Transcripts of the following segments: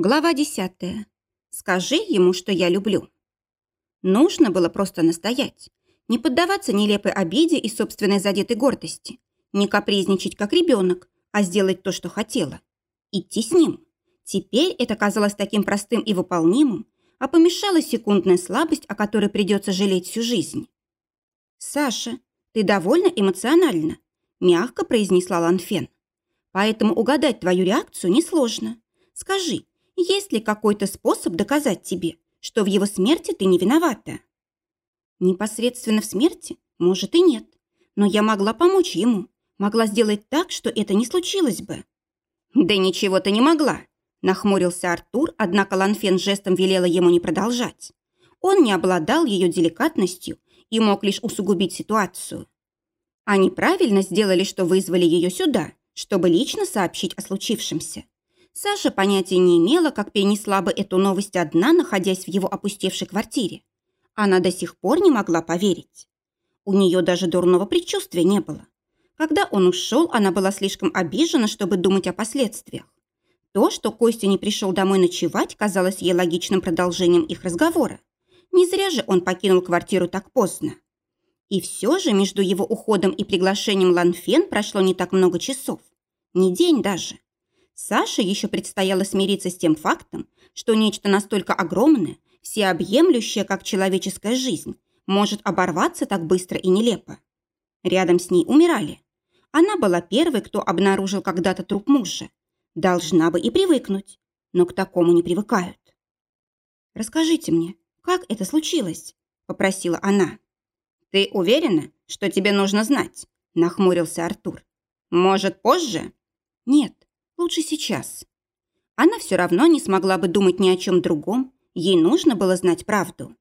Глава десятая. Скажи ему, что я люблю. Нужно было просто настоять. Не поддаваться нелепой обиде и собственной задетой гордости. Не капризничать, как ребенок, а сделать то, что хотела. Идти с ним. Теперь это казалось таким простым и выполнимым, а помешала секундная слабость, о которой придется жалеть всю жизнь. «Саша, ты довольно эмоциональна», – мягко произнесла Ланфен. «Поэтому угадать твою реакцию несложно. Скажи, есть ли какой-то способ доказать тебе, что в его смерти ты не виновата? Непосредственно в смерти? Может и нет. Но я могла помочь ему. Могла сделать так, что это не случилось бы. Да ничего ты не могла. Нахмурился Артур, однако Ланфен жестом велела ему не продолжать. Он не обладал ее деликатностью и мог лишь усугубить ситуацию. Они правильно сделали, что вызвали ее сюда, чтобы лично сообщить о случившемся. Саша понятия не имела, как перенесла бы эту новость одна, находясь в его опустевшей квартире. Она до сих пор не могла поверить. У нее даже дурного предчувствия не было. Когда он ушел, она была слишком обижена, чтобы думать о последствиях. То, что Костя не пришел домой ночевать, казалось ей логичным продолжением их разговора. Не зря же он покинул квартиру так поздно. И все же между его уходом и приглашением Ланфен прошло не так много часов. Не день даже. Саше еще предстояло смириться с тем фактом, что нечто настолько огромное, всеобъемлющее, как человеческая жизнь, может оборваться так быстро и нелепо. Рядом с ней умирали. Она была первой, кто обнаружил когда-то труп мужа. Должна бы и привыкнуть, но к такому не привыкают. «Расскажите мне, как это случилось?» – попросила она. «Ты уверена, что тебе нужно знать?» – нахмурился Артур. «Может, позже?» «Нет, Лучше сейчас. Она все равно не смогла бы думать ни о чем другом. Ей нужно было знать правду.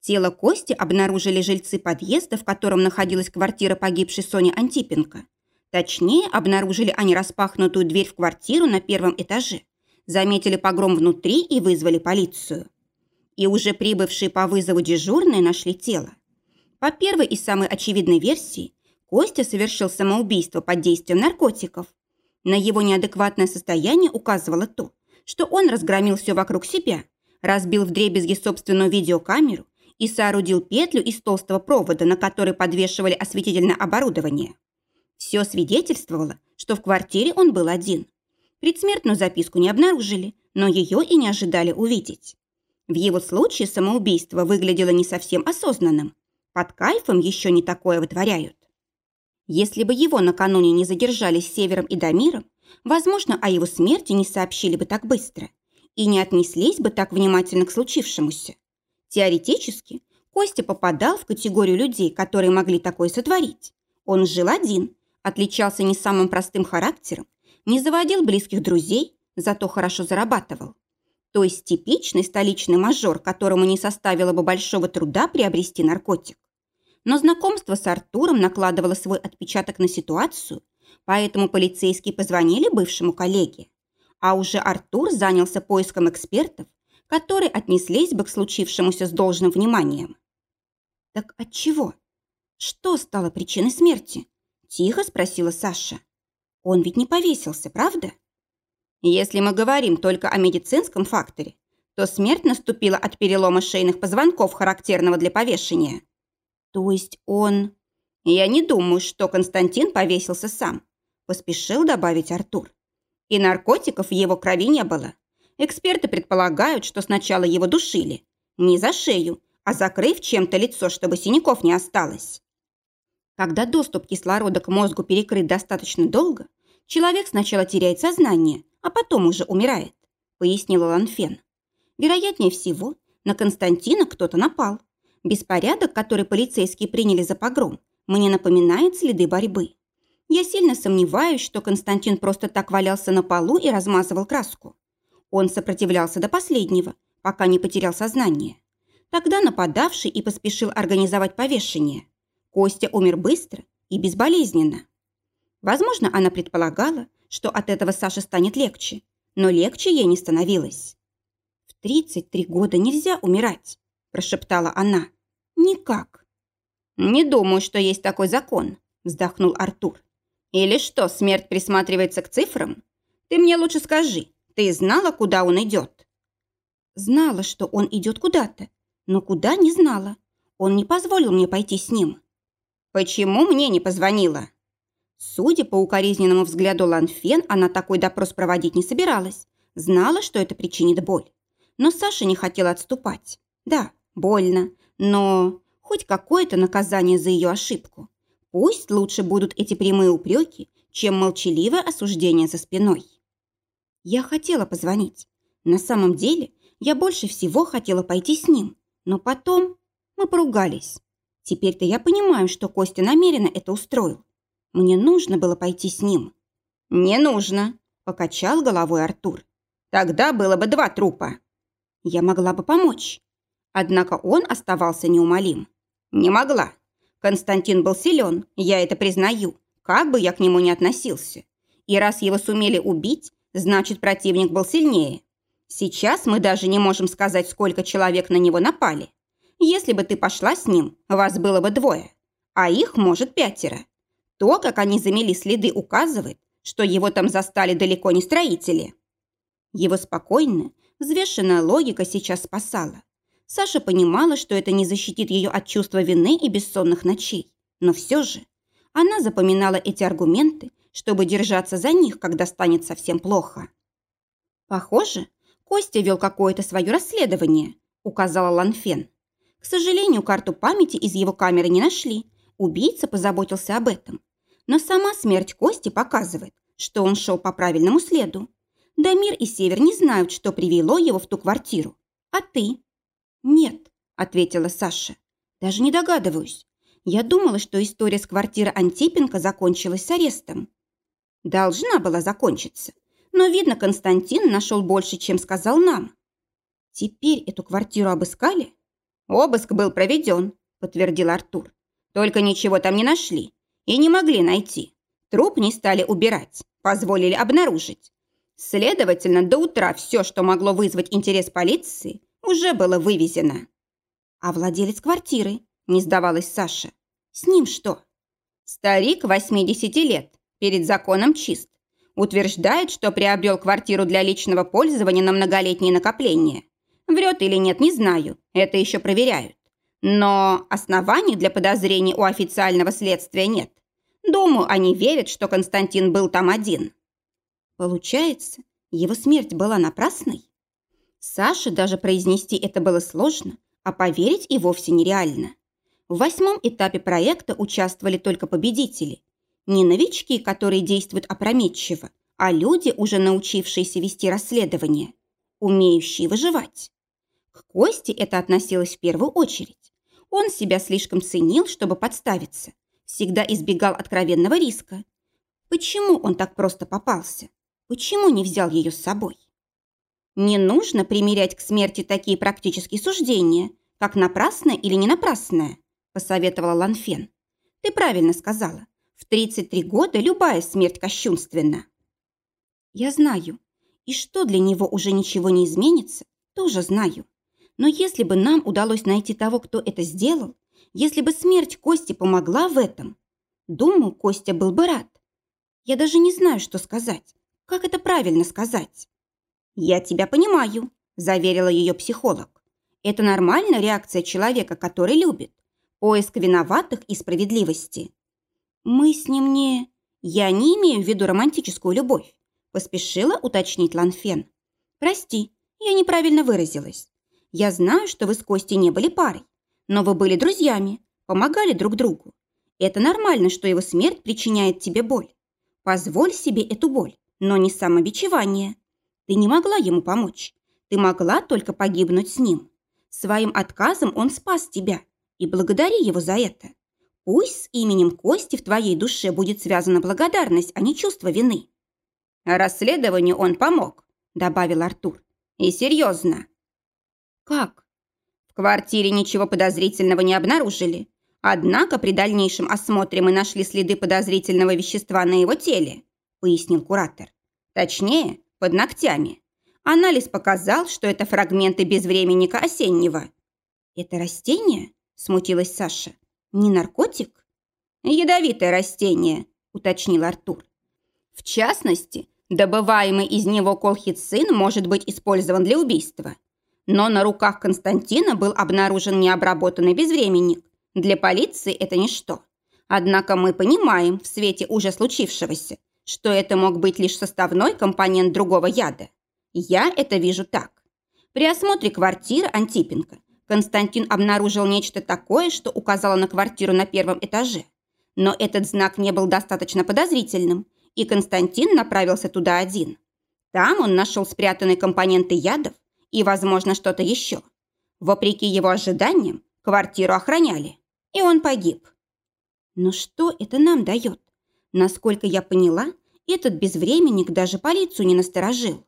Тело Кости обнаружили жильцы подъезда, в котором находилась квартира погибшей Сони Антипенко. Точнее, обнаружили они распахнутую дверь в квартиру на первом этаже, заметили погром внутри и вызвали полицию. И уже прибывшие по вызову дежурные нашли тело. По первой и самой очевидной версии, Костя совершил самоубийство под действием наркотиков, на его неадекватное состояние указывало то, что он разгромил все вокруг себя, разбил вдребезги собственную видеокамеру и соорудил петлю из толстого провода, на который подвешивали осветительное оборудование. Все свидетельствовало, что в квартире он был один. Предсмертную записку не обнаружили, но ее и не ожидали увидеть. В его случае самоубийство выглядело не совсем осознанным. Под кайфом еще не такое вытворяют. Если бы его накануне не задержали с Севером и Дамиром, возможно, о его смерти не сообщили бы так быстро и не отнеслись бы так внимательно к случившемуся. Теоретически, Костя попадал в категорию людей, которые могли такое сотворить. Он жил один, отличался не самым простым характером, не заводил близких друзей, зато хорошо зарабатывал. То есть типичный столичный мажор, которому не составило бы большого труда приобрести наркотик. Но знакомство с Артуром накладывало свой отпечаток на ситуацию, поэтому полицейские позвонили бывшему коллеге. А уже Артур занялся поиском экспертов, которые отнеслись бы к случившемуся с должным вниманием. «Так от чего? Что стало причиной смерти?» – тихо спросила Саша. «Он ведь не повесился, правда?» «Если мы говорим только о медицинском факторе, то смерть наступила от перелома шейных позвонков, характерного для повешения», то есть он... Я не думаю, что Константин повесился сам, поспешил добавить Артур. И наркотиков в его крови не было. Эксперты предполагают, что сначала его душили. Не за шею, а закрыв чем-то лицо, чтобы синяков не осталось. Когда доступ кислорода к мозгу перекрыт достаточно долго, человек сначала теряет сознание, а потом уже умирает, пояснила Ланфен. Вероятнее всего, на Константина кто-то напал. Беспорядок, который полицейские приняли за погром, мне напоминает следы борьбы. Я сильно сомневаюсь, что Константин просто так валялся на полу и размазывал краску. Он сопротивлялся до последнего, пока не потерял сознание. Тогда нападавший и поспешил организовать повешение. Костя умер быстро и безболезненно. Возможно, она предполагала, что от этого Саше станет легче, но легче ей не становилось. В 33 года нельзя умирать прошептала она. «Никак». «Не думаю, что есть такой закон», вздохнул Артур. «Или что, смерть присматривается к цифрам? Ты мне лучше скажи, Ты знала, куда он идет?» Знала, что он идет куда-то, но куда не знала. Он не позволил мне пойти с ним. «Почему мне не позвонила?» Судя по укоризненному взгляду Ланфен, она такой допрос проводить не собиралась. Знала, что это причинит боль. Но Саша не хотела отступать. Да, больно, но хоть какое-то наказание за ее ошибку. Пусть лучше будут эти прямые упреки, чем молчаливое осуждение за спиной. Я хотела позвонить. На самом деле, я больше всего хотела пойти с ним. Но потом мы поругались. Теперь-то я понимаю, что Костя намеренно это устроил. Мне нужно было пойти с ним. «Не нужно», – покачал головой Артур. «Тогда было бы два трупа». Я могла бы помочь. Однако он оставался неумолим. «Не могла. Константин был силен, я это признаю, как бы я к нему ни относился. И раз его сумели убить, значит, противник был сильнее. Сейчас мы даже не можем сказать, сколько человек на него напали. Если бы ты пошла с ним, вас было бы двое, а их, может, пятеро. То, как они замели следы, указывает, что его там застали далеко не строители. Его спокойная, взвешенная логика сейчас спасала. Саша понимала, что это не защитит ее от чувства вины и бессонных ночей. Но все же она запоминала эти аргументы, чтобы держаться за них, когда станет совсем плохо. «Похоже, Костя вел какое-то свое расследование», – указала Ланфен. К сожалению, карту памяти из его камеры не нашли. Убийца позаботился об этом. Но сама смерть Кости показывает, что он шел по правильному следу. Дамир и Север не знают, что привело его в ту квартиру. А ты? Нет, ответила Саша. Даже не догадываюсь. Я думала, что история с квартиры Антипенко закончилась с арестом. Должна была закончиться. Но, видно, Константин нашел больше, чем сказал нам. Теперь эту квартиру обыскали? Обыск был проведен, подтвердил Артур. Только ничего там не нашли. И не могли найти. Труп не стали убирать, позволили обнаружить. Следовательно, до утра все, что могло вызвать интерес полиции, уже было вывезено. А владелец квартиры, не сдавалась Саша. С ним что? Старик 80 лет, перед законом чист. Утверждает, что приобрел квартиру для личного пользования на многолетние накопления. Врет или нет, не знаю, это еще проверяют. Но оснований для подозрений у официального следствия нет. Думаю, они верят, что Константин был там один. Получается, его смерть была напрасной? Саше даже произнести это было сложно, а поверить и вовсе нереально. В восьмом этапе проекта участвовали только победители. Не новички, которые действуют опрометчиво, а люди, уже научившиеся вести расследование, умеющие выживать. К Косте это относилось в первую очередь. Он себя слишком ценил, чтобы подставиться. Всегда избегал откровенного риска. Почему он так просто попался? Почему не взял ее с собой? Не нужно примерять к смерти такие практические суждения, как напрасное или не напрасное, посоветовала Ланфен. Ты правильно сказала. В 33 года любая смерть кощунственна. Я знаю. И что для него уже ничего не изменится, тоже знаю. Но если бы нам удалось найти того, кто это сделал, если бы смерть Кости помогла в этом, думаю, Костя был бы рад. Я даже не знаю, что сказать. Как это правильно сказать? «Я тебя понимаю», – заверила ее психолог. «Это нормальная реакция человека, который любит. Поиск виноватых и справедливости». «Мы с ним не...» «Я не имею в виду романтическую любовь», – поспешила уточнить Ланфен. «Прости, я неправильно выразилась. Я знаю, что вы с Костей не были парой, но вы были друзьями, помогали друг другу. Это нормально, что его смерть причиняет тебе боль. Позволь себе эту боль, но не самобичевание. Ты не могла ему помочь. Ты могла только погибнуть с ним. Своим отказом он спас тебя, и благодари его за это. Пусть с именем Кости в твоей душе будет связана благодарность, а не чувство вины. Расследованию он помог, добавил Артур. И серьезно. Как? В квартире ничего подозрительного не обнаружили. Однако при дальнейшем осмотре мы нашли следы подозрительного вещества на его теле, пояснил куратор. Точнее, под ногтями. Анализ показал, что это фрагменты безвременника осеннего. «Это растение?» – смутилась Саша. «Не наркотик?» «Ядовитое растение», – уточнил Артур. «В частности, Добываемый из него колхицин может быть использован для убийства. Но на руках Константина был обнаружен необработанный безвременник. Для полиции это ничто. Однако мы понимаем в свете уже случившегося, что это мог быть лишь составной компонент другого яда. Я это вижу так. При осмотре квартиры Антипенко Константин обнаружил нечто такое, что указало на квартиру на первом этаже. Но этот знак не был достаточно подозрительным, и Константин направился туда один. Там он нашел спрятанные компоненты ядов и, возможно, что-то еще. Вопреки его ожиданиям, квартиру охраняли, и он погиб. Но что это нам дает? Насколько я поняла, этот безвременник даже полицию не насторожил.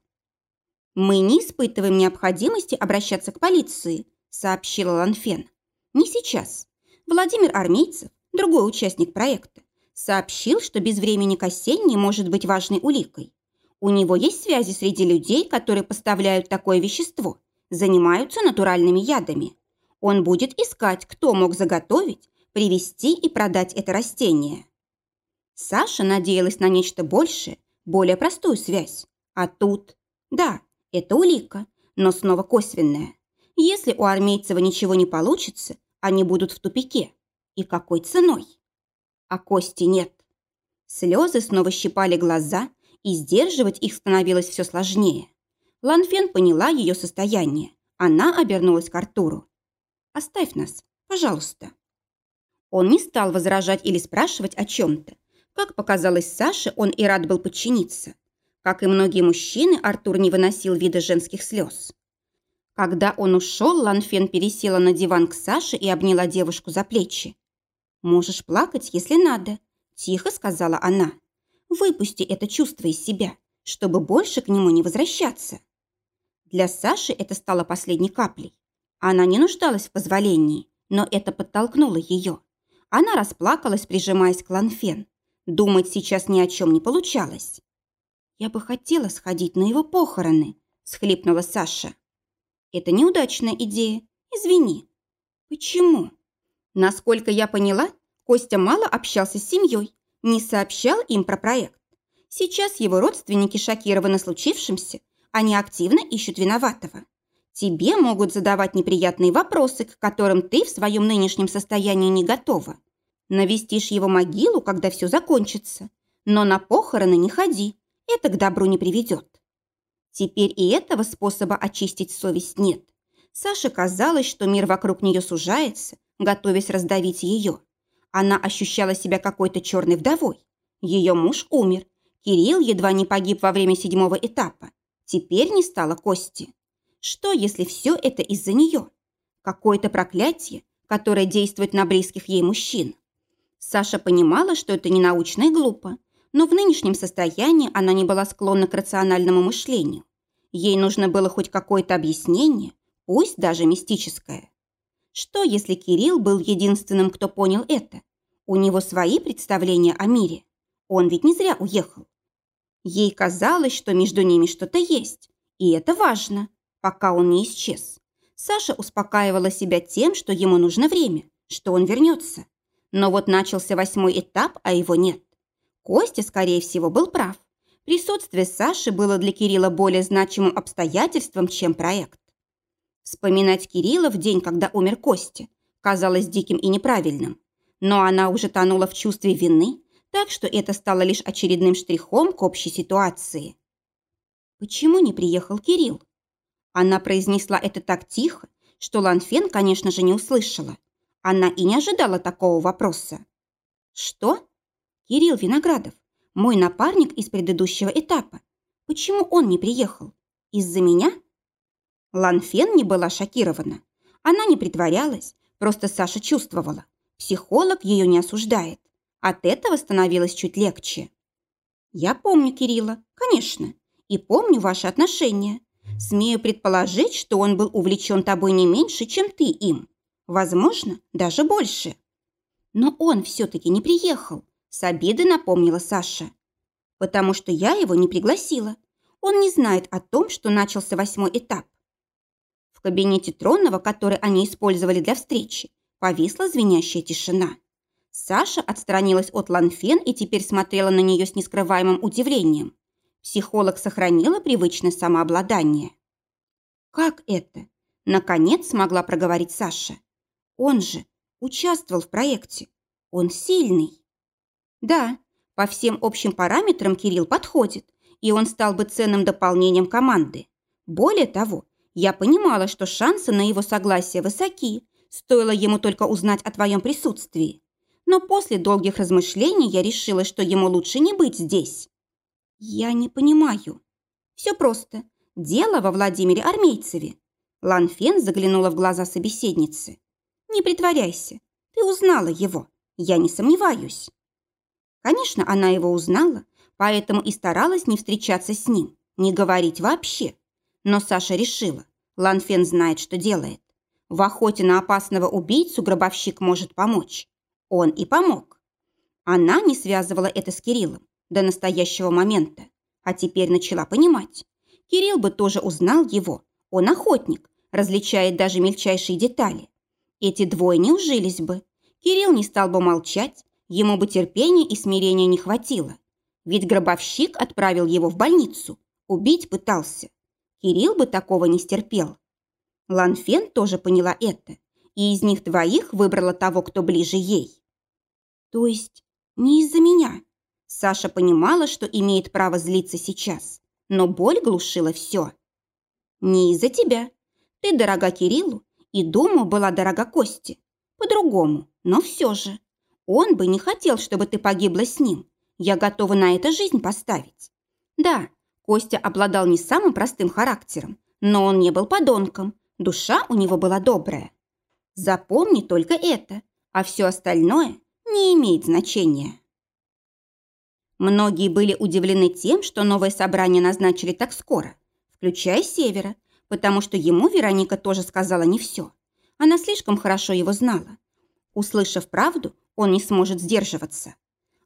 «Мы не испытываем необходимости обращаться к полиции», сообщила Ланфен. «Не сейчас. Владимир Армейцев, другой участник проекта, сообщил, что безвременник осенний может быть важной уликой. У него есть связи среди людей, которые поставляют такое вещество, занимаются натуральными ядами. Он будет искать, кто мог заготовить, привезти и продать это растение». Саша надеялась на нечто большее, более простую связь. А тут... Да, это улика, но снова косвенная. Если у Армейцева ничего не получится, они будут в тупике. И какой ценой? А кости нет. Слезы снова щипали глаза, и сдерживать их становилось все сложнее. Ланфен поняла ее состояние. Она обернулась к Артуру. «Оставь нас, пожалуйста». Он не стал возражать или спрашивать о чем-то. Как показалось Саше, он и рад был подчиниться. Как и многие мужчины, Артур не выносил вида женских слез. Когда он ушел, Ланфен пересела на диван к Саше и обняла девушку за плечи. «Можешь плакать, если надо», – тихо сказала она. «Выпусти это чувство из себя, чтобы больше к нему не возвращаться». Для Саши это стало последней каплей. Она не нуждалась в позволении, но это подтолкнуло ее. Она расплакалась, прижимаясь к Ланфен. Думать сейчас ни о чем не получалось. «Я бы хотела сходить на его похороны», – схлипнула Саша. «Это неудачная идея. Извини». «Почему?» Насколько я поняла, Костя мало общался с семьей, не сообщал им про проект. Сейчас его родственники шокированы случившимся, они активно ищут виноватого. Тебе могут задавать неприятные вопросы, к которым ты в своем нынешнем состоянии не готова. Навестишь его могилу, когда все закончится. Но на похороны не ходи, это к добру не приведет. Теперь и этого способа очистить совесть нет. Саше казалось, что мир вокруг нее сужается, готовясь раздавить ее. Она ощущала себя какой-то черной вдовой. Ее муж умер. Кирилл едва не погиб во время седьмого этапа. Теперь не стало Кости. Что, если все это из-за нее? Какое-то проклятие, которое действует на близких ей мужчин. Саша понимала, что это ненаучно и глупо, но в нынешнем состоянии она не была склонна к рациональному мышлению. Ей нужно было хоть какое-то объяснение, пусть даже мистическое. Что, если Кирилл был единственным, кто понял это? У него свои представления о мире. Он ведь не зря уехал. Ей казалось, что между ними что-то есть, и это важно, пока он не исчез. Саша успокаивала себя тем, что ему нужно время, что он вернется. Но вот начался восьмой этап, а его нет. Костя, скорее всего, был прав. Присутствие Саши было для Кирилла более значимым обстоятельством, чем проект. Вспоминать Кирилла в день, когда умер Костя, казалось диким и неправильным. Но она уже тонула в чувстве вины, так что это стало лишь очередным штрихом к общей ситуации. «Почему не приехал Кирилл?» Она произнесла это так тихо, что Ланфен, конечно же, не услышала. Она и не ожидала такого вопроса. «Что?» Кирилл Виноградов, мой напарник из предыдущего этапа. Почему он не приехал? Из-за меня? Ланфен не была шокирована. Она не притворялась, просто Саша чувствовала. Психолог ее не осуждает. От этого становилось чуть легче. Я помню Кирилла, конечно, и помню ваши отношения. Смею предположить, что он был увлечен тобой не меньше, чем ты им. Возможно, даже больше. Но он все-таки не приехал, с обиды напомнила Саша. «Потому что я его не пригласила. Он не знает о том, что начался восьмой этап». В кабинете Тронного, который они использовали для встречи, повисла звенящая тишина. Саша отстранилась от Ланфен и теперь смотрела на нее с нескрываемым удивлением. Психолог сохранила привычное самообладание. «Как это?» – наконец смогла проговорить Саша. «Он же участвовал в проекте. Он сильный». «Да, по всем общим параметрам Кирилл подходит, и он стал бы ценным дополнением команды. Более того, я понимала, что шансы на его согласие высоки, стоило ему только узнать о твоем присутствии. Но после долгих размышлений я решила, что ему лучше не быть здесь. Я не понимаю. Все просто. Дело во Владимире Армейцеве. Ланфен заглянула в глаза собеседницы. Не притворяйся. Ты узнала его. Я не сомневаюсь. Конечно, она его узнала, поэтому и старалась не встречаться с ним, не говорить вообще. Но Саша решила, Ланфен знает, что делает. В охоте на опасного убийцу гробовщик может помочь. Он и помог. Она не связывала это с Кириллом до настоящего момента, а теперь начала понимать. Кирилл бы тоже узнал его. Он охотник, различает даже мельчайшие детали. Эти двое не ужились бы. Кирилл не стал бы молчать, ему бы терпения и смирения не хватило. Ведь гробовщик отправил его в больницу, убить пытался. Кирилл бы такого не стерпел. Ланфен тоже поняла это, и из них двоих выбрала того, кто ближе ей. То есть не из-за меня. Саша понимала, что имеет право злиться сейчас, но боль глушила все. Не из-за тебя. Ты дорога Кириллу, и, думаю, была дорога Косте. По-другому, но все же. Он бы не хотел, чтобы ты погибла с ним. Я готова на это жизнь поставить. Да, Костя обладал не самым простым характером, но он не был подонком, душа у него была добрая. Запомни только это, а все остальное не имеет значения. Многие были удивлены тем, что новое собрание назначили так скоро, включая Севера, потому что ему Вероника тоже сказала не все. Она слишком хорошо его знала. Услышав правду, он не сможет сдерживаться.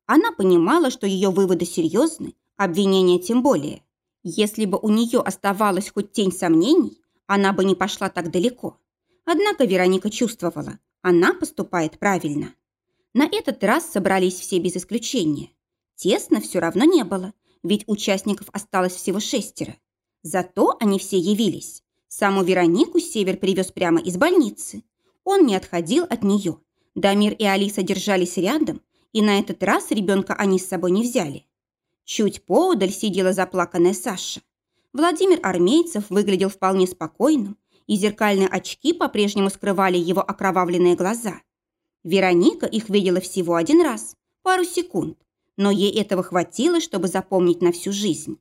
Она понимала, что ее выводы серьезны, обвинения тем более. Если бы у нее оставалась хоть тень сомнений, она бы не пошла так далеко. Однако Вероника чувствовала, она поступает правильно. На этот раз собрались все без исключения. Тесно все равно не было, ведь участников осталось всего шестеро. Зато они все явились. Саму Веронику Север привез прямо из больницы. Он не отходил от нее. Дамир и Алиса держались рядом, и на этот раз ребенка они с собой не взяли. Чуть поодаль сидела заплаканная Саша. Владимир Армейцев выглядел вполне спокойным, и зеркальные очки по-прежнему скрывали его окровавленные глаза. Вероника их видела всего один раз, пару секунд, но ей этого хватило, чтобы запомнить на всю жизнь.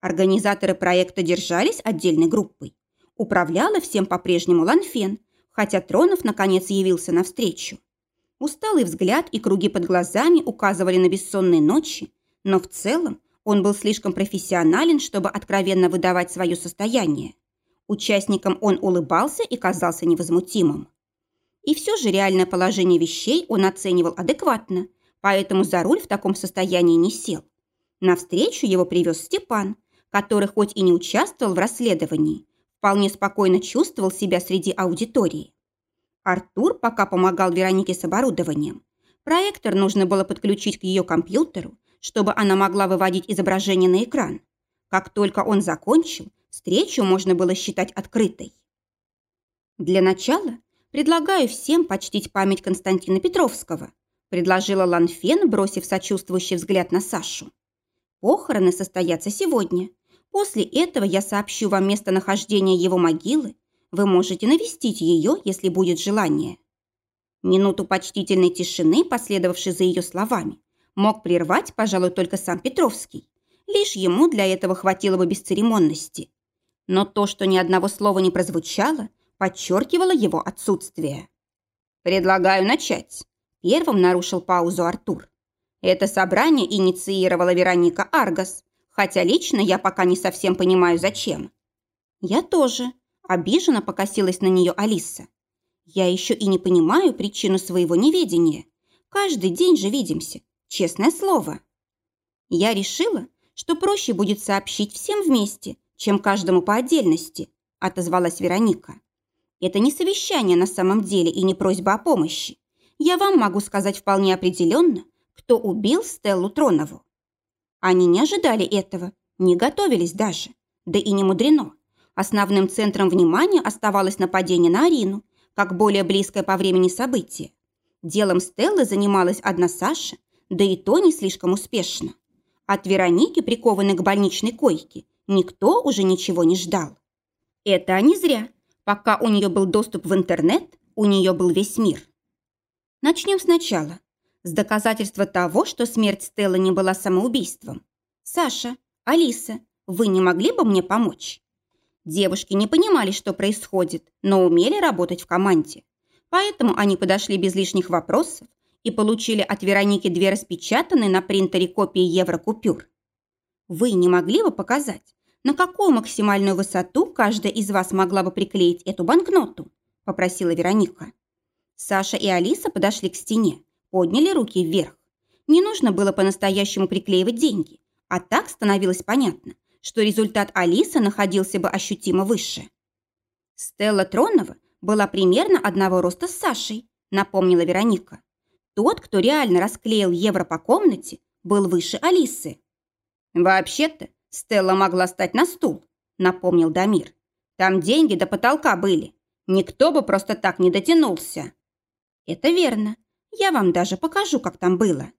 Организаторы проекта держались отдельной группой. Управляла всем по-прежнему Ланфен, хотя Тронов наконец явился навстречу. Усталый взгляд и круги под глазами указывали на бессонные ночи, но в целом он был слишком профессионален, чтобы откровенно выдавать свое состояние. Участникам он улыбался и казался невозмутимым. И все же реальное положение вещей он оценивал адекватно, поэтому за руль в таком состоянии не сел. На встречу его привез Степан, который хоть и не участвовал в расследовании, вполне спокойно чувствовал себя среди аудитории. Артур пока помогал Веронике с оборудованием. Проектор нужно было подключить к ее компьютеру, чтобы она могла выводить изображение на экран. Как только он закончил, встречу можно было считать открытой. Для начала предлагаю всем почтить память Константина Петровского, предложила Ланфен, бросив сочувствующий взгляд на Сашу. Похороны состоятся сегодня. После этого я сообщу вам местонахождение его могилы. Вы можете навестить ее, если будет желание. Минуту почтительной тишины, последовавшей за ее словами, мог прервать, пожалуй, только сам Петровский. Лишь ему для этого хватило бы бесцеремонности. Но то, что ни одного слова не прозвучало, подчеркивало его отсутствие. «Предлагаю начать», – первым нарушил паузу Артур. «Это собрание инициировала Вероника Аргас, хотя лично я пока не совсем понимаю, зачем». «Я тоже», – обиженно покосилась на нее Алиса. «Я еще и не понимаю причину своего неведения. Каждый день же видимся, Честное слово. Я решила, что проще будет сообщить всем вместе, чем каждому по отдельности, отозвалась Вероника. Это не совещание на самом деле и не просьба о помощи. Я вам могу сказать вполне определенно, кто убил Стеллу Тронову. Они не ожидали этого, Не готовились даже. Да и не мудрено. Основным центром внимания оставалось нападение на Арину, как более близкое по времени событие. Делом Стеллы занималась одна Саша, да и то не слишком успешно. От Вероники, прикованной к больничной койке, никто уже ничего не ждал. Это они зря. Пока у нее был доступ в интернет, у нее был весь мир. Начнем сначала. С доказательства того, что смерть Стеллы не была самоубийством. Саша, Алиса, вы не могли бы мне помочь? Девушки не понимали, что происходит, но умели работать в команде. Поэтому они подошли без лишних вопросов и получили от Вероники две распечатанные на принтере копии еврокупюр. Вы не могли бы показать, на какую максимальную высоту каждая из вас могла бы приклеить эту банкноту?» – попросила Вероника. Саша и Алиса подошли к стене, подняли руки вверх. Не нужно было по-настоящему приклеивать деньги, а так становилось понятно, что результат Алисы находился бы ощутимо выше. Стелла Тронова была примерно одного роста с Сашей, напомнила Вероника. Тот, кто реально расклеил евро по комнате, был выше Алисы. «Вообще-то Стелла могла стать на стул», — напомнил Дамир. «Там деньги до потолка были. Никто бы просто так не дотянулся». «Это верно. Я вам даже покажу, как там было».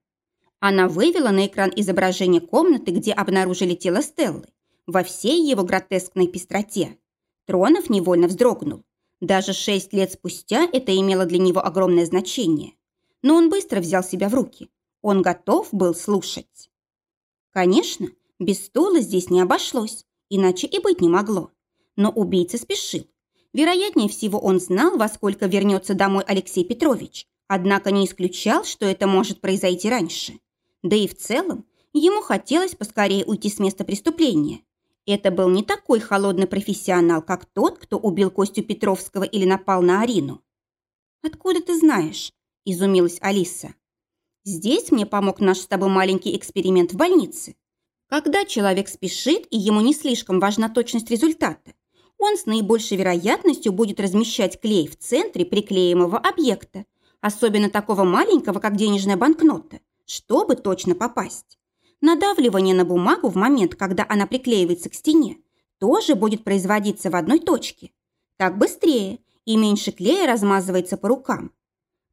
Она вывела на экран изображение комнаты, где обнаружили тело Стеллы, во всей его гротескной пестроте. Тронов невольно вздрогнул. Даже шесть лет спустя это имело для него огромное значение. Но он быстро взял себя в руки. Он готов был слушать. Конечно, без стула здесь не обошлось, иначе и быть не могло. Но убийца спешил. Вероятнее всего, он знал, во сколько вернется домой Алексей Петрович, однако не исключал, что это может произойти раньше. Да и в целом, ему хотелось поскорее уйти с места преступления. Это был не такой холодный профессионал, как тот, кто убил Костю Петровского или напал на Арину. «Откуда ты знаешь?» – изумилась Алиса. «Здесь мне помог наш с тобой маленький эксперимент в больнице. Когда человек спешит и ему не слишком важна точность результата, он с наибольшей вероятностью будет размещать клей в центре приклеимого объекта, особенно такого маленького, как денежная банкнота, чтобы точно попасть. Надавливание на бумагу в момент, когда она приклеивается к стене, тоже будет производиться в одной точке. Так быстрее и меньше клея размазывается по рукам.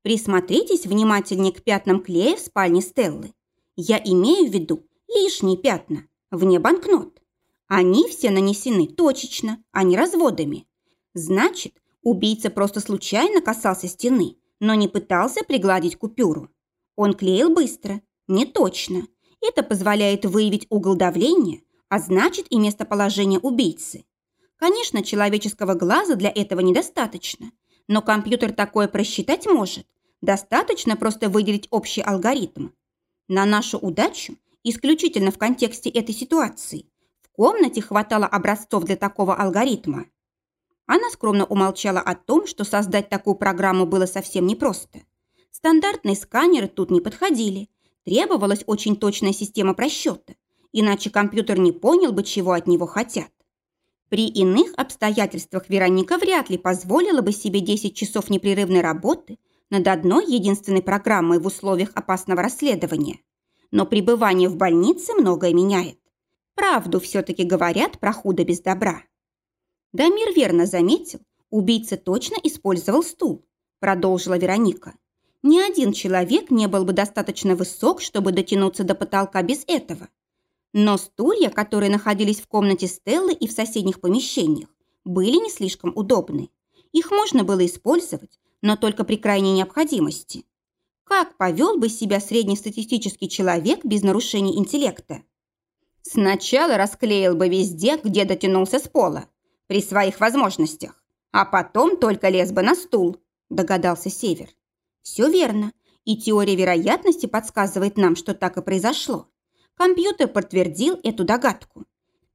Присмотритесь внимательнее к пятнам клея в спальне Стеллы. Я имею в виду лишние пятна, вне банкнот. Они все нанесены точечно, а не разводами. Значит, убийца просто случайно касался стены, но не пытался пригладить купюру. Он клеил быстро, не точно, это позволяет выявить угол давления, а значит и местоположение убийцы. Конечно, человеческого глаза для этого недостаточно, но компьютер такое просчитать может. Достаточно просто выделить общий алгоритм. На нашу удачу, исключительно в контексте этой ситуации, в комнате хватало образцов для такого алгоритма. Она скромно умолчала о том, что создать такую программу было совсем непросто. Стандартные сканеры тут не подходили, Требовалась очень точная система просчета, иначе компьютер не понял бы, чего от него хотят. При иных обстоятельствах Вероника вряд ли позволила бы себе 10 часов непрерывной работы над одной единственной программой в условиях опасного расследования. Но пребывание в больнице многое меняет. Правду все-таки говорят про худо без добра. Дамир верно заметил, убийца точно использовал стул, продолжила Вероника. Ни один человек не был бы достаточно высок, чтобы дотянуться до потолка без этого. Но стулья, которые находились в комнате Стеллы и в соседних помещениях, были не слишком удобны. Их можно было использовать, но только при крайней необходимости. Как повел бы себя среднестатистический человек без нарушений интеллекта? Сначала расклеил бы везде, где дотянулся с пола, при своих возможностях, а потом только лез бы на стул, догадался Север. Все верно. И теория вероятности подсказывает нам, что так и произошло. Компьютер подтвердил эту догадку.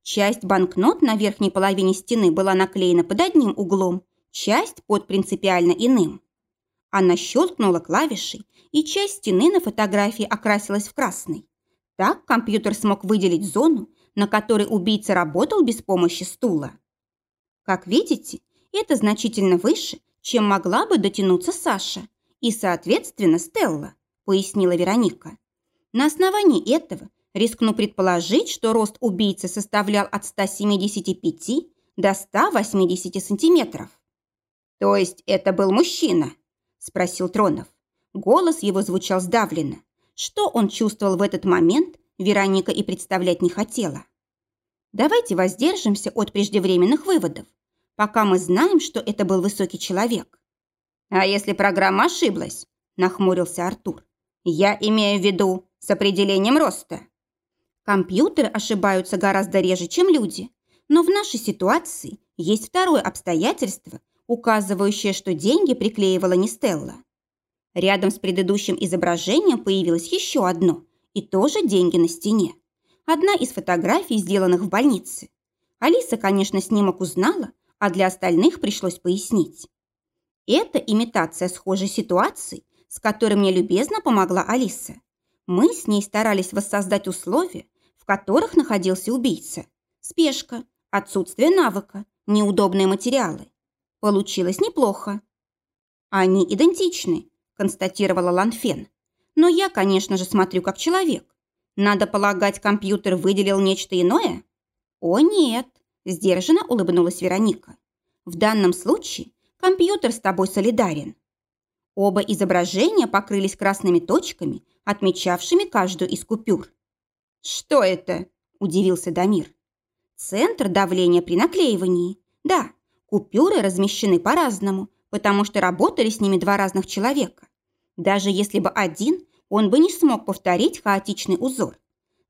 Часть банкнот на верхней половине стены была наклеена под одним углом, часть под принципиально иным. Она щелкнула клавишей, и часть стены на фотографии окрасилась в красный. Так компьютер смог выделить зону, на которой убийца работал без помощи стула. Как видите, это значительно выше, чем могла бы дотянуться Саша, и, соответственно, Стелла, пояснила Вероника. На основании этого Рискну предположить, что рост убийцы составлял от 175 до 180 сантиметров. «То есть это был мужчина?» – спросил Тронов. Голос его звучал сдавленно. Что он чувствовал в этот момент, Вероника и представлять не хотела. Давайте воздержимся от преждевременных выводов, пока мы знаем, что это был высокий человек. А если программа ошиблась? Нахмурился Артур. Я имею в виду с определением роста. Компьютеры ошибаются гораздо реже, чем люди. Но в нашей ситуации есть второе обстоятельство, указывающее, что деньги приклеивала не Стелла. Рядом с предыдущим изображением появилось еще одно, и тоже деньги на стене. Одна из фотографий, сделанных в больнице. Алиса, конечно, снимок узнала, а для остальных пришлось пояснить. Это имитация схожей ситуации, с которой мне любезно помогла Алиса. Мы с ней старались воссоздать условия, в которых находился убийца. Спешка, отсутствие навыка, неудобные материалы. Получилось неплохо. Они идентичны, констатировала Ланфен. Но я, конечно же, смотрю как человек. Надо полагать, компьютер выделил нечто иное? О, нет, сдержанно улыбнулась Вероника. В данном случае компьютер с тобой солидарен. Оба изображения покрылись красными точками, отмечавшими каждую из купюр. «Что это?» – удивился Дамир. «Центр давления при наклеивании. Да, купюры размещены по-разному, потому что работали с ними два разных человека. Даже если бы один, он бы не смог повторить хаотичный узор.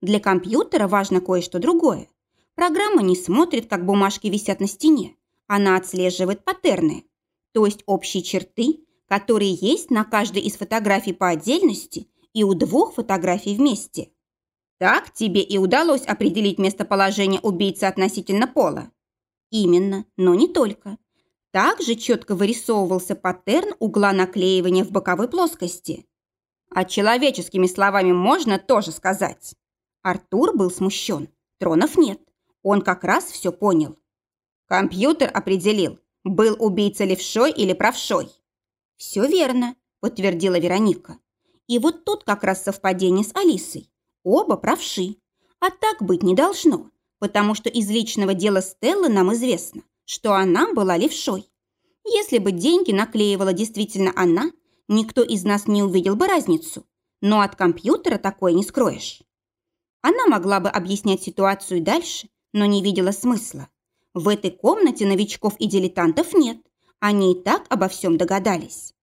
Для компьютера важно кое-что другое. Программа не смотрит, как бумажки висят на стене. Она отслеживает паттерны, то есть общие черты, которые есть на каждой из фотографий по отдельности и у двух фотографий вместе. Так тебе и удалось определить местоположение убийцы относительно пола. Именно, но не только. Также четко вырисовывался паттерн угла наклеивания в боковой плоскости. А человеческими словами можно тоже сказать. Артур был смущен. Тронов нет. Он как раз все понял. Компьютер определил, был убийца левшой или правшой. «Все верно», – подтвердила Вероника. И вот тут как раз совпадение с Алисой. Оба правши. А так быть не должно, потому что из личного дела Стеллы нам известно, что она была левшой. Если бы деньги наклеивала действительно она, никто из нас не увидел бы разницу. Но от компьютера такое не скроешь. Она могла бы объяснять ситуацию дальше, но не видела смысла. В этой комнате новичков и дилетантов нет. Они и так обо всем догадались.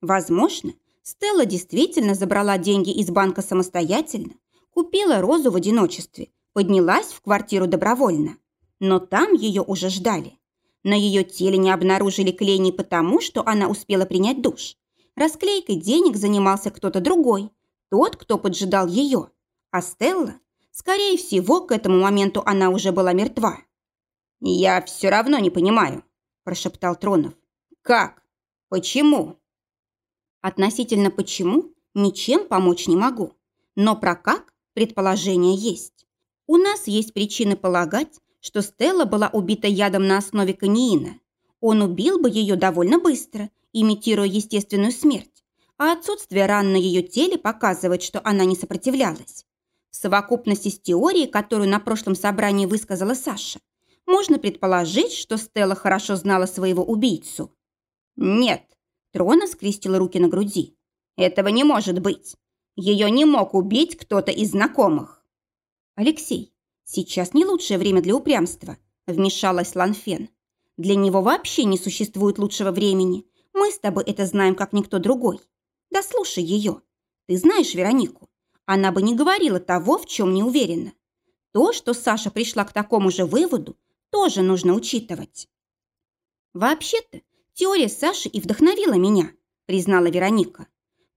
Возможно, Стелла действительно забрала деньги из банка самостоятельно, купила розу в одиночестве, поднялась в квартиру добровольно. Но там ее уже ждали. На ее теле не обнаружили клей не потому, что она успела принять душ. Расклейкой денег занимался кто-то другой, тот, кто поджидал ее. А Стелла, скорее всего, к этому моменту она уже была мертва. «Я все равно не понимаю», – прошептал Тронов. «Как? Почему?» Относительно «почему» ничем помочь не могу. Но про «как» предположение есть. У нас есть причины полагать, что Стелла была убита ядом на основе каниина. Он убил бы ее довольно быстро, имитируя естественную смерть, а отсутствие ран на ее теле показывает, что она не сопротивлялась. В совокупности с теорией, которую на прошлом собрании высказала Саша, можно предположить, что Стелла хорошо знала своего убийцу. Нет, Трона скрестила руки на груди. Этого не может быть. Ее не мог убить кто-то из знакомых. Алексей, сейчас не лучшее время для упрямства, вмешалась Ланфен. Для него вообще не существует лучшего времени. Мы с тобой это знаем, как никто другой. Да слушай ее. Ты знаешь Веронику. Она бы не говорила того, в чем не уверена. То, что Саша пришла к такому же выводу, тоже нужно учитывать. Вообще-то, теория Саши и вдохновила меня, признала Вероника.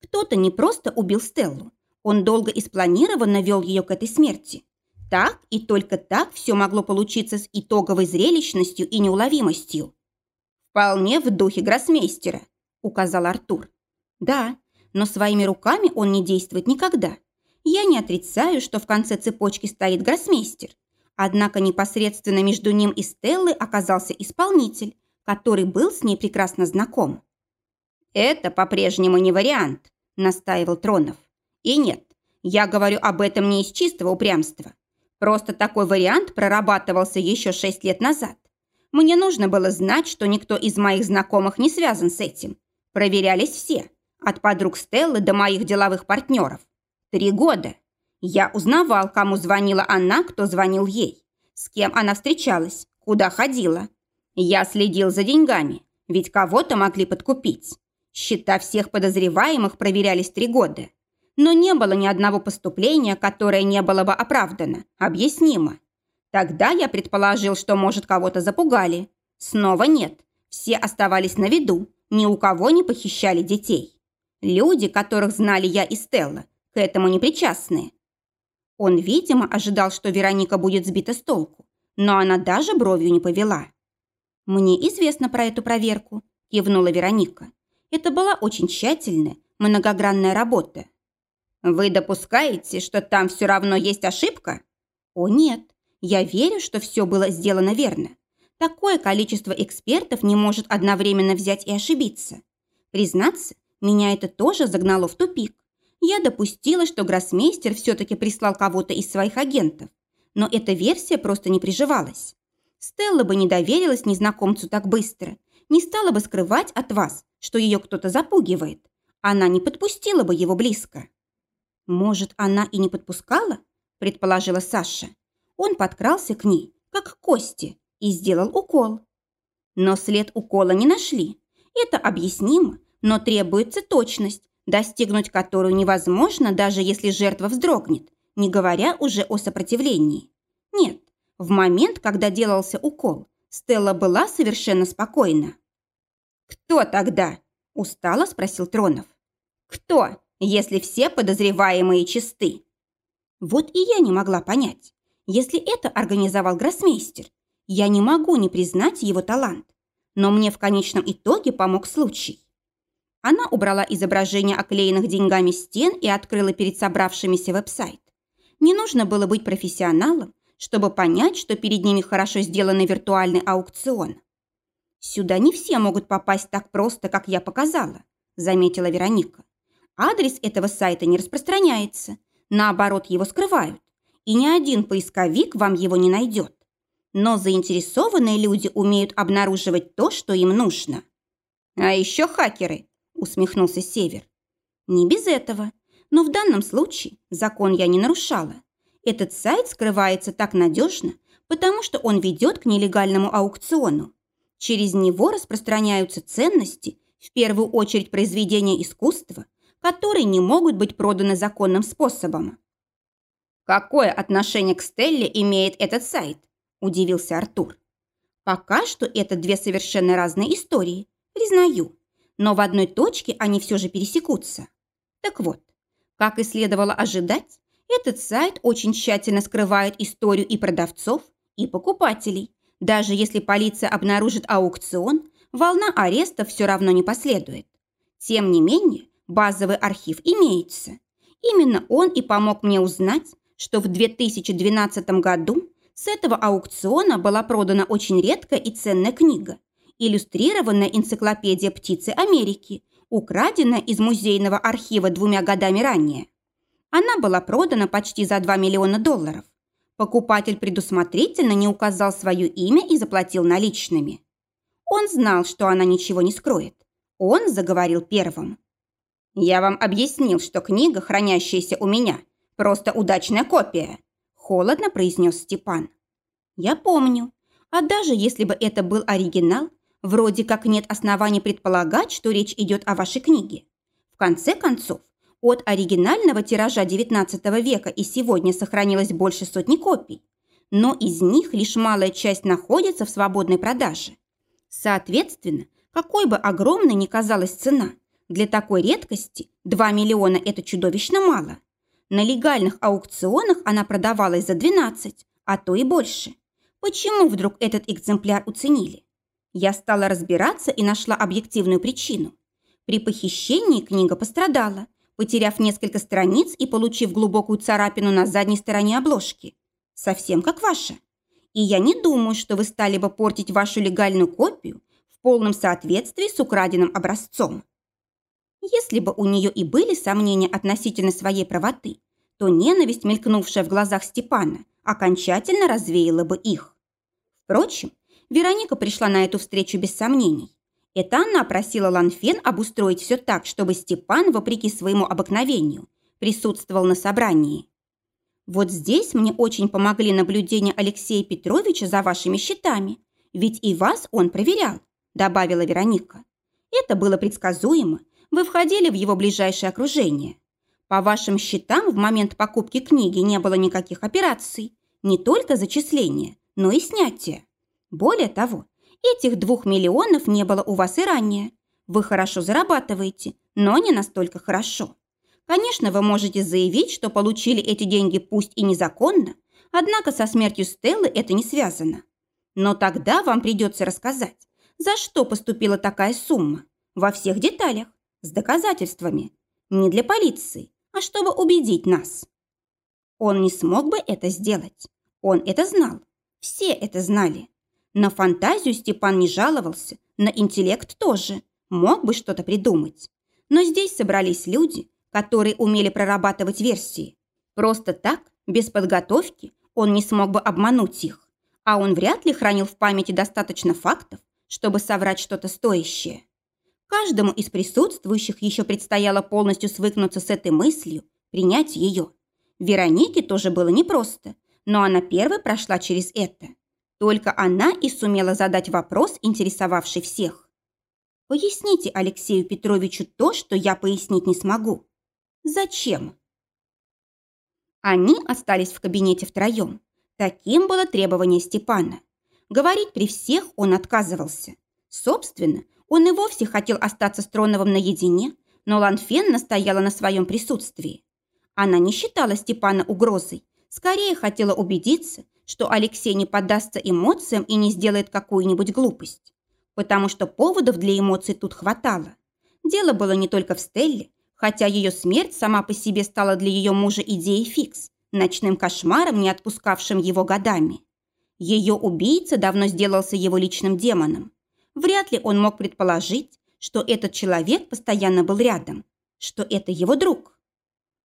Кто-то не просто убил Стеллу. Он долго и спланированно вел ее к этой смерти. Так и только так все могло получиться с итоговой зрелищностью и неуловимостью. «Вполне в духе гроссмейстера», – указал Артур. «Да, но своими руками он не действует никогда. Я не отрицаю, что в конце цепочки стоит гроссмейстер, Однако непосредственно между ним и Стеллой оказался исполнитель, который был с ней прекрасно знаком. «Это по-прежнему не вариант», – настаивал Тронов. «И нет, Я говорю об этом не из чистого упрямства. Просто такой вариант прорабатывался еще шесть лет назад. Мне нужно было знать, что никто из моих знакомых не связан с этим. Проверялись все, от подруг Стеллы до моих деловых партнеров. Три года. Я узнавал, кому звонила она, кто звонил ей, с кем она встречалась, куда ходила. Я следил за деньгами, ведь кого-то могли подкупить. Счета всех подозреваемых проверялись три года. Но не было ни одного поступления, которое не было бы оправдано, объяснимо. Тогда я предположил, что, может, кого-то запугали. Снова нет. Все оставались на виду. Ни у кого не похищали детей. Люди, которых знали я и Стелла, к этому не причастны. Он, видимо, ожидал, что Вероника будет сбита с толку, но она даже бровью не повела. «Мне известно про эту проверку», – кивнула Вероника. «Это была очень тщательная, многогранная работа». «Вы допускаете, что там все равно есть ошибка?» «О, нет. Я верю, что все было сделано верно. Такое количество экспертов не может одновременно взять и ошибиться. Признаться, меня это тоже загнало в тупик. Я допустила, что гроссмейстер все-таки прислал кого-то из своих агентов. Но эта версия просто не приживалась. Стелла бы не доверилась незнакомцу так быстро, не стала бы скрывать от вас, что ее кто-то запугивает. Она не подпустила бы его близко. «Может, она и не подпускала?» – предположила Саша. Он подкрался к ней, как к кости, и сделал укол. Но след укола не нашли. Это объяснимо, но требуется точность, достигнуть которую невозможно, даже если жертва вздрогнет, не говоря уже о сопротивлении. Нет, в момент, когда делался укол, Стелла была совершенно спокойна. «Кто тогда?» – устало спросил Тронов. «Кто, если все подозреваемые чисты?» Вот и я не могла понять, если это организовал гроссмейстер, я не могу не признать его талант. Но мне в конечном итоге помог случай. Она убрала изображение оклеенных деньгами стен и открыла перед собравшимися веб-сайт. Не нужно было быть профессионалом, чтобы понять, что перед ними хорошо сделанный виртуальный аукцион. «Сюда не все могут попасть так просто, как я показала», заметила Вероника. «Адрес этого сайта не распространяется. Наоборот, его скрывают и ни один поисковик вам его не найдет. Но заинтересованные люди умеют обнаруживать то, что им нужно. А еще хакеры, усмехнулся Север. Не без этого. Но в данном случае закон я не нарушала. Этот сайт скрывается так надежно, потому что он ведет к нелегальному аукциону. Через него распространяются ценности, в первую очередь произведения искусства, которые не могут быть проданы законным способом. «Какое отношение к Стелле имеет этот сайт?» – удивился Артур. «Пока что это две совершенно разные истории, признаю. Но в одной точке они все же пересекутся. Так вот, как и следовало ожидать, этот сайт очень тщательно скрывает историю и продавцов, и покупателей. Даже если полиция обнаружит аукцион, волна арестов все равно не последует. Тем не менее, базовый архив имеется. Именно он и помог мне узнать, что в 2012 году с этого аукциона была продана очень редкая и ценная книга «Иллюстрированная энциклопедия птицы Америки», украденная из музейного архива двумя годами ранее. Она была продана почти за 2 миллиона долларов. Покупатель предусмотрительно не указал свое имя и заплатил наличными. Он знал, что она ничего не скроет. Он заговорил первым. «Я вам объяснил, что книга, хранящаяся у меня – Просто удачная копия», – холодно произнес Степан. «Я помню. А даже если бы это был оригинал, вроде как нет оснований предполагать, что речь идет о вашей книге. В конце концов, от оригинального тиража XIX века и сегодня сохранилось больше сотни копий, но из них лишь малая часть находится в свободной продаже. Соответственно, какой бы огромной ни казалась цена, для такой редкости 2 миллиона – это чудовищно мало – на легальных аукционах она продавалась за 12, а то и больше. Почему вдруг этот экземпляр уценили? Я стала разбираться и нашла объективную причину. При похищении книга пострадала, потеряв несколько страниц и получив глубокую царапину на задней стороне обложки. Совсем как ваша. И я не думаю, что вы стали бы портить вашу легальную копию в полном соответствии с украденным образцом. Если бы у нее и были сомнения относительно своей правоты, то ненависть, мелькнувшая в глазах Степана, окончательно развеяла бы их. Впрочем, Вероника пришла на эту встречу без сомнений. Это она просила Ланфен обустроить все так, чтобы Степан, вопреки своему обыкновению, присутствовал на собрании. Вот здесь мне очень помогли наблюдения Алексея Петровича за вашими счетами, ведь и вас он проверял, добавила Вероника. Это было предсказуемо, вы входили в его ближайшее окружение. По вашим счетам в момент покупки книги не было никаких операций, не только зачисления, но и снятия. Более того, этих двух миллионов не было у вас и ранее. Вы хорошо зарабатываете, но не настолько хорошо. Конечно, вы можете заявить, что получили эти деньги пусть и незаконно, однако со смертью Стеллы это не связано. Но тогда вам придется рассказать, за что поступила такая сумма, во всех деталях, с доказательствами. Не для полиции, а чтобы убедить нас. Он не смог бы это сделать. Он это знал. Все это знали. На фантазию Степан не жаловался, на интеллект тоже. Мог бы что-то придумать. Но здесь собрались люди, которые умели прорабатывать версии. Просто так, без подготовки, он не смог бы обмануть их. А он вряд ли хранил в памяти достаточно фактов, чтобы соврать что-то стоящее. Каждому из присутствующих еще предстояло полностью свыкнуться с этой мыслью, принять ее. Веронике тоже было непросто, но она первой прошла через это. Только она и сумела задать вопрос, интересовавший всех. «Поясните Алексею Петровичу то, что я пояснить не смогу. Зачем?» Они остались в кабинете втроем. Таким было требование Степана. Говорить при всех он отказывался. Собственно, он и вовсе хотел остаться с Троновым наедине, но Ланфен настояла на своем присутствии. Она не считала Степана угрозой, скорее хотела убедиться, что Алексей не поддастся эмоциям и не сделает какую-нибудь глупость. Потому что поводов для эмоций тут хватало. Дело было не только в Стелле, хотя ее смерть сама по себе стала для ее мужа идеей фикс, ночным кошмаром, не отпускавшим его годами. Ее убийца давно сделался его личным демоном. Вряд ли он мог предположить, что этот человек постоянно был рядом, что это его друг.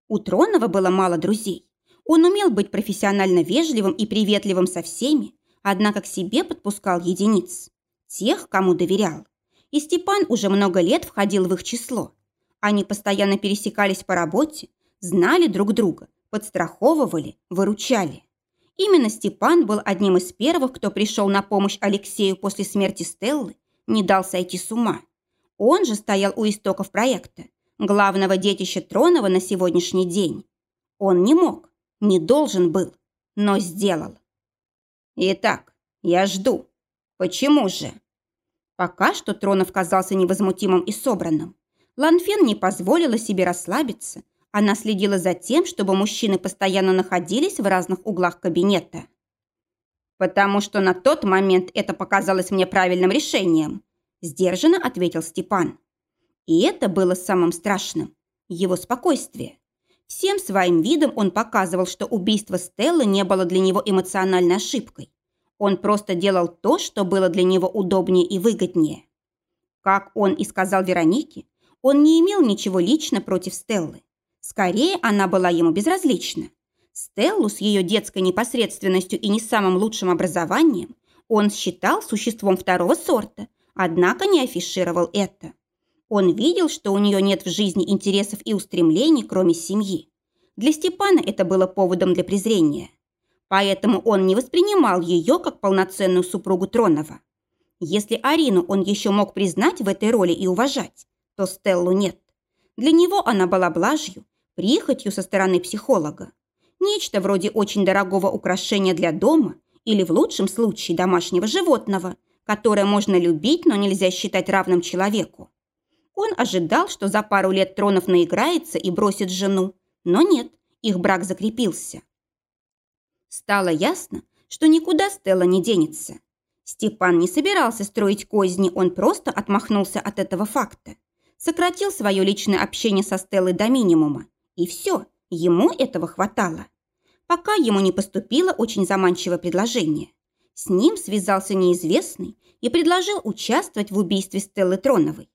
У Тронова было мало друзей. Он умел быть профессионально вежливым и приветливым со всеми, однако к себе подпускал единиц. Тех, кому доверял. И Степан уже много лет входил в их число. Они постоянно пересекались по работе, знали друг друга, подстраховывали, выручали. Именно Степан был одним из первых, кто пришел на помощь Алексею после смерти Стеллы, не дал сойти с ума. Он же стоял у истоков проекта, главного детища Тронова на сегодняшний день. Он не мог, не должен был, но сделал. Итак, я жду. Почему же? Пока что Тронов казался невозмутимым и собранным. Ланфен не позволила себе расслабиться, она следила за тем, чтобы мужчины постоянно находились в разных углах кабинета. «Потому что на тот момент это показалось мне правильным решением», сдержанно ответил Степан. И это было самым страшным. Его спокойствие. Всем своим видом он показывал, что убийство Стеллы не было для него эмоциональной ошибкой. Он просто делал то, что было для него удобнее и выгоднее. Как он и сказал Веронике, он не имел ничего лично против Стеллы. Скорее, она была ему безразлична. Стеллу с ее детской непосредственностью и не самым лучшим образованием он считал существом второго сорта, однако не афишировал это. Он видел, что у нее нет в жизни интересов и устремлений, кроме семьи. Для Степана это было поводом для презрения. Поэтому он не воспринимал ее как полноценную супругу Тронова. Если Арину он еще мог признать в этой роли и уважать, то Стеллу нет. Для него она была блажью, прихотью со стороны психолога. Нечто вроде очень дорогого украшения для дома или, в лучшем случае, домашнего животного, которое можно любить, но нельзя считать равным человеку. Он ожидал, что за пару лет Тронов наиграется и бросит жену, но нет, их брак закрепился. Стало ясно, что никуда Стелла не денется. Степан не собирался строить козни, он просто отмахнулся от этого факта. Сократил свое личное общение со Стеллой до минимума и все, ему этого хватало. Пока ему не поступило очень заманчивое предложение. С ним связался неизвестный и предложил участвовать в убийстве Стеллы Троновой.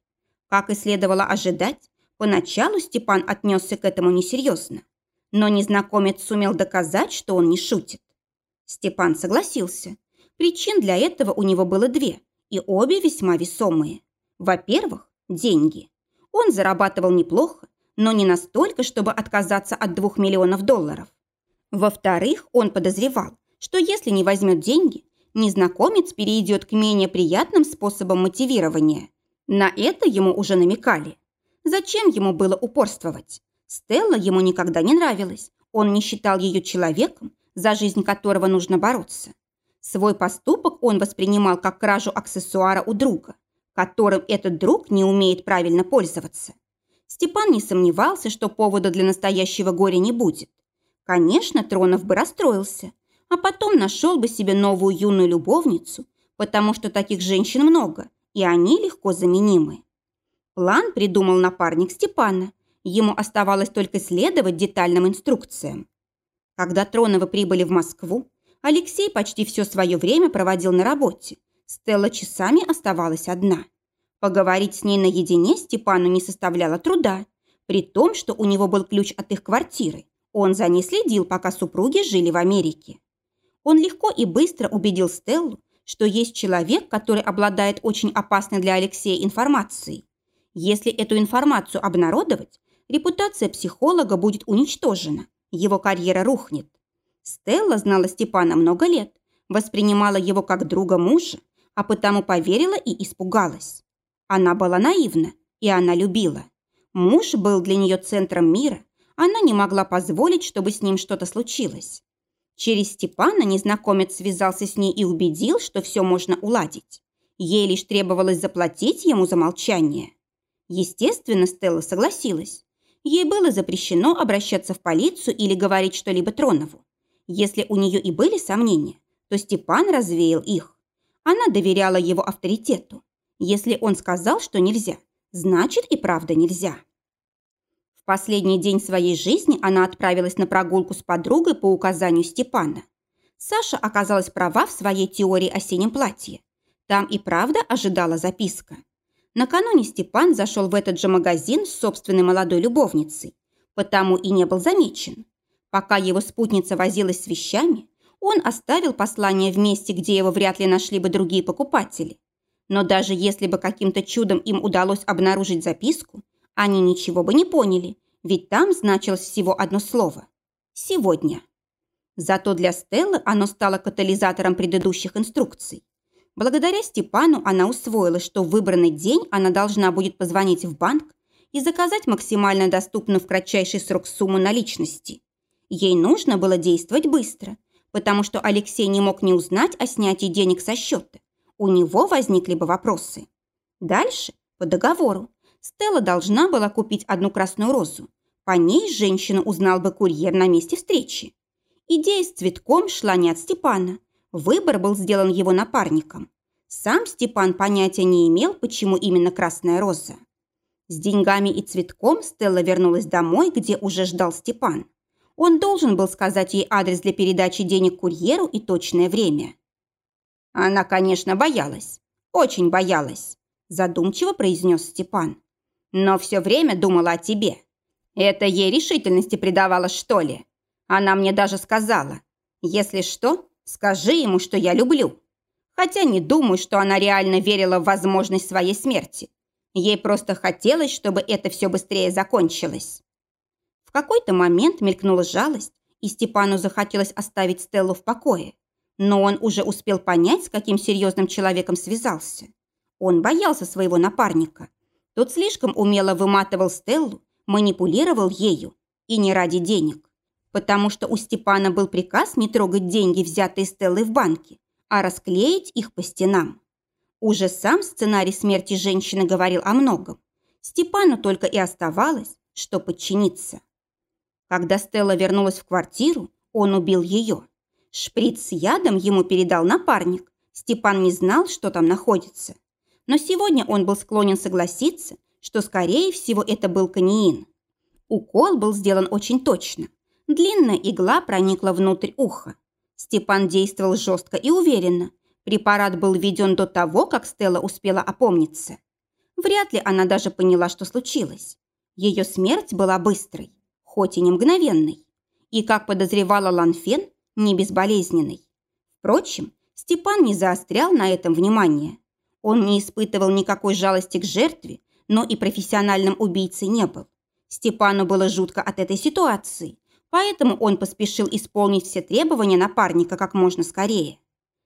Как и следовало ожидать, поначалу Степан отнесся к этому несерьезно. но незнакомец сумел доказать, что он не шутит. Степан согласился. Причин для этого у него было две, и обе весьма весомые. Во-первых, деньги. Он зарабатывал неплохо, но не настолько, чтобы отказаться от двух миллионов долларов. Во-вторых, он подозревал, что если не возьмет деньги, незнакомец перейдет к менее приятным способам мотивирования. На это ему уже намекали. Зачем ему было упорствовать? Стелла ему никогда не нравилась. Он не считал ее человеком, за жизнь которого нужно бороться. Свой поступок он воспринимал как кражу аксессуара у друга, которым этот друг не умеет правильно пользоваться. Степан не сомневался, что повода для настоящего горя не будет. Конечно, Тронов бы расстроился, а потом нашел бы себе новую юную любовницу, потому что таких женщин много, и они легко заменимы. План придумал напарник Степана. Ему оставалось только следовать детальным инструкциям. Когда Троновы прибыли в Москву, Алексей почти все свое время проводил на работе. Стелла часами оставалась одна. Поговорить с ней наедине Степану не составляло труда, при том, что у него был ключ от их квартиры. Он за ней следил, пока супруги жили в Америке. Он легко и быстро убедил Стеллу, что есть человек, который обладает очень опасной для Алексея информацией. Если эту информацию обнародовать, репутация психолога будет уничтожена, его карьера рухнет. Стелла знала Степана много лет, воспринимала его как друга мужа, а потому поверила и испугалась. Она была наивна, и она любила. Муж был для нее центром мира, она не могла позволить, чтобы с ним что-то случилось. Через Степана незнакомец связался с ней и убедил, что все можно уладить. Ей лишь требовалось заплатить ему за молчание. Естественно, Стелла согласилась. Ей было запрещено обращаться в полицию или говорить что-либо Тронову. Если у нее и были сомнения, то Степан развеял их. Она доверяла его авторитету. Если он сказал, что нельзя, значит и правда нельзя. В последний день своей жизни она отправилась на прогулку с подругой по указанию Степана. Саша оказалась права в своей теории о синем платье. Там и правда ожидала записка. Накануне Степан зашел в этот же магазин с собственной молодой любовницей, потому и не был замечен. Пока его спутница возилась с вещами, он оставил послание в месте, где его вряд ли нашли бы другие покупатели. Но даже если бы каким-то чудом им удалось обнаружить записку, они ничего бы не поняли, ведь там значилось всего одно слово – «сегодня». Зато для Стеллы оно стало катализатором предыдущих инструкций. Благодаря Степану она усвоила, что в выбранный день она должна будет позвонить в банк и заказать максимально доступную в кратчайший срок сумму наличности. Ей нужно было действовать быстро, потому что Алексей не мог не узнать о снятии денег со счета. У него возникли бы вопросы. Дальше, по договору, Стелла должна была купить одну красную розу. По ней женщину узнал бы курьер на месте встречи. Идея с цветком шла не от Степана. Выбор был сделан его напарником. Сам Степан понятия не имел, почему именно красная роза. С деньгами и цветком Стелла вернулась домой, где уже ждал Степан. Он должен был сказать ей адрес для передачи денег курьеру и точное время. Она, конечно, боялась. Очень боялась, задумчиво произнес Степан но все время думала о тебе. Это ей решительности придавало, что ли? Она мне даже сказала, если что, скажи ему, что я люблю. Хотя не думаю, что она реально верила в возможность своей смерти. Ей просто хотелось, чтобы это все быстрее закончилось. В какой-то момент мелькнула жалость, и Степану захотелось оставить Стеллу в покое. Но он уже успел понять, с каким серьезным человеком связался. Он боялся своего напарника – тот слишком умело выматывал Стеллу, манипулировал ею. И не ради денег. Потому что у Степана был приказ не трогать деньги, взятые Стеллой в банке, а расклеить их по стенам. Уже сам сценарий смерти женщины говорил о многом. Степану только и оставалось, что подчиниться. Когда Стелла вернулась в квартиру, он убил ее. Шприц с ядом ему передал напарник. Степан не знал, что там находится но сегодня он был склонен согласиться, что, скорее всего, это был каниин. Укол был сделан очень точно. Длинная игла проникла внутрь уха. Степан действовал жестко и уверенно. Препарат был введен до того, как Стелла успела опомниться. Вряд ли она даже поняла, что случилось. Ее смерть была быстрой, хоть и не мгновенной. и, как подозревала Ланфен, не безболезненной. Впрочем, Степан не заострял на этом внимание. Он не испытывал никакой жалости к жертве, но и профессиональным убийцей не был. Степану было жутко от этой ситуации, поэтому он поспешил исполнить все требования напарника как можно скорее.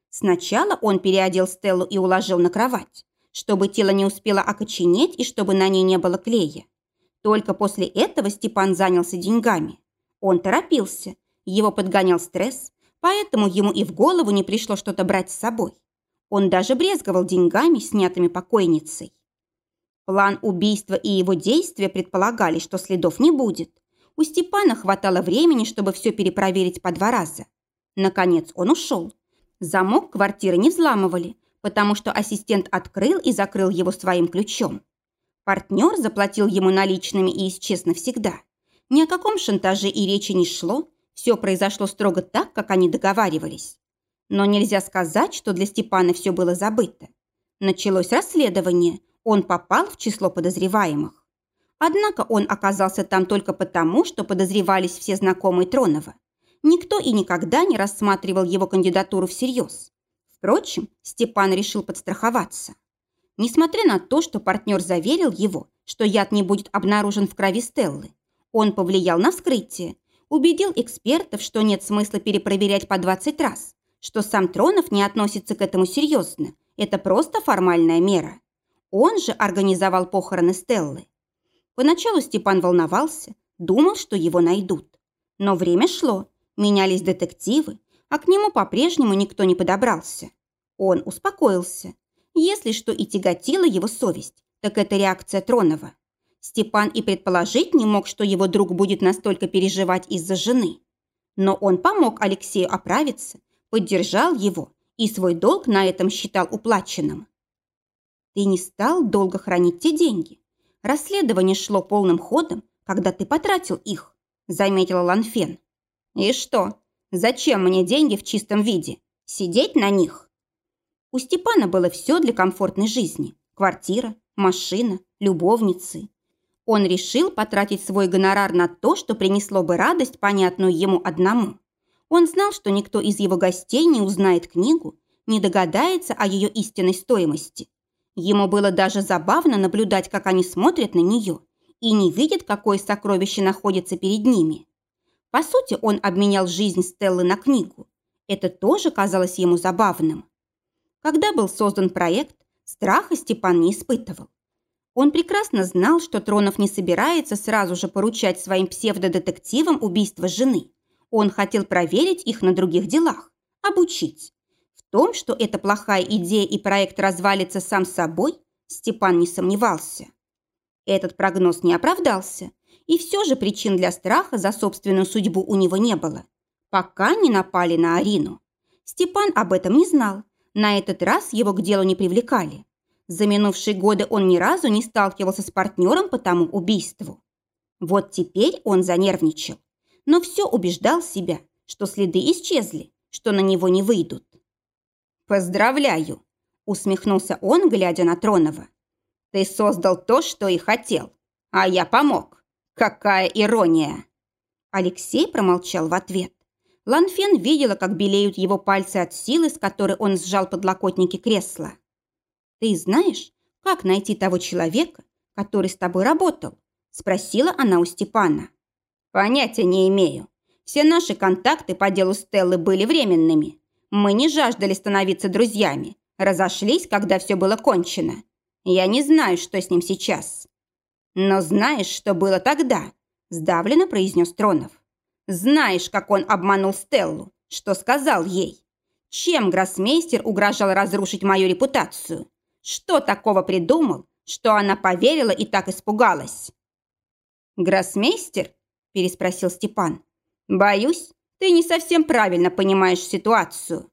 Сначала он переодел Стеллу и уложил на кровать, чтобы тело не успело окоченеть и чтобы на ней не было клея. Только после этого Степан занялся деньгами. Он торопился, его подгонял стресс, поэтому ему и в голову не пришло что-то брать с собой. Он даже брезговал деньгами, снятыми покойницей. План убийства и его действия предполагали, что следов не будет. У Степана хватало времени, чтобы все перепроверить по два раза. Наконец он ушел. Замок квартиры не взламывали, потому что ассистент открыл и закрыл его своим ключом. Партнер заплатил ему наличными и исчез навсегда. Ни о каком шантаже и речи не шло, все произошло строго так, как они договаривались. Но нельзя сказать, что для Степана все было забыто. Началось расследование, он попал в число подозреваемых. Однако он оказался там только потому, что подозревались все знакомые Тронова. Никто и никогда не рассматривал его кандидатуру всерьез. Впрочем, Степан решил подстраховаться. Несмотря на то, что партнер заверил его, что яд не будет обнаружен в крови Стеллы, он повлиял на вскрытие, убедил экспертов, что нет смысла перепроверять по 20 раз, что сам Тронов не относится к этому серьезно, это просто формальная мера. Он же организовал похороны Стеллы. Поначалу Степан волновался, думал, что его найдут. Но время шло, менялись детективы, а к нему по-прежнему никто не подобрался. Он успокоился. Если что и тяготила его совесть, так это реакция Тронова. Степан и предположить не мог, что его друг будет настолько переживать из-за жены. Но он помог Алексею оправиться, поддержал его и свой долг на этом считал уплаченным. Ты не стал долго хранить те деньги. Расследование шло полным ходом, когда ты потратил их, заметила Ланфен. И что? Зачем мне деньги в чистом виде? Сидеть на них? У Степана было все для комфортной жизни. Квартира, машина, любовницы. Он решил потратить свой гонорар на то, что принесло бы радость, понятную ему одному. Он знал, что никто из его гостей не узнает книгу, не догадается о ее истинной стоимости. Ему было даже забавно наблюдать, как они смотрят на нее и не видят, какое сокровище находится перед ними. По сути, он обменял жизнь Стеллы на книгу. Это тоже казалось ему забавным. Когда был создан проект, страха Степан не испытывал. Он прекрасно знал, что Тронов не собирается сразу же поручать своим псевдодетективам убийство жены. Он хотел проверить их на других делах, обучить том, что это плохая идея и проект развалится сам собой, Степан не сомневался. Этот прогноз не оправдался, и все же причин для страха за собственную судьбу у него не было, пока не напали на Арину. Степан об этом не знал, на этот раз его к делу не привлекали. За минувшие годы он ни разу не сталкивался с партнером по тому убийству. Вот теперь он занервничал, но все убеждал себя, что следы исчезли, что на него не выйдут. «Поздравляю!» – усмехнулся он, глядя на Тронова. «Ты создал то, что и хотел, а я помог. Какая ирония!» Алексей промолчал в ответ. Ланфен видела, как белеют его пальцы от силы, с которой он сжал подлокотники кресла. «Ты знаешь, как найти того человека, который с тобой работал?» – спросила она у Степана. «Понятия не имею. Все наши контакты по делу Стеллы были временными. Мы не жаждали становиться друзьями, разошлись, когда все было кончено. Я не знаю, что с ним сейчас. Но знаешь, что было тогда? Сдавленно произнес Тронов. Знаешь, как он обманул Стеллу, что сказал ей? Чем гроссмейстер угрожал разрушить мою репутацию? Что такого придумал, что она поверила и так испугалась? «Гроссмейстер?» – переспросил Степан. «Боюсь, ты не совсем правильно понимаешь ситуацию.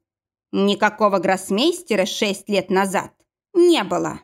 Никакого гроссмейстера шесть лет назад не было.